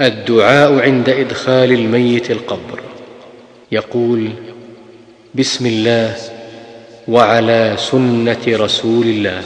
الدعاء عند إدخال الميت القبر. يقول بسم الله وعلى سنة رسول الله.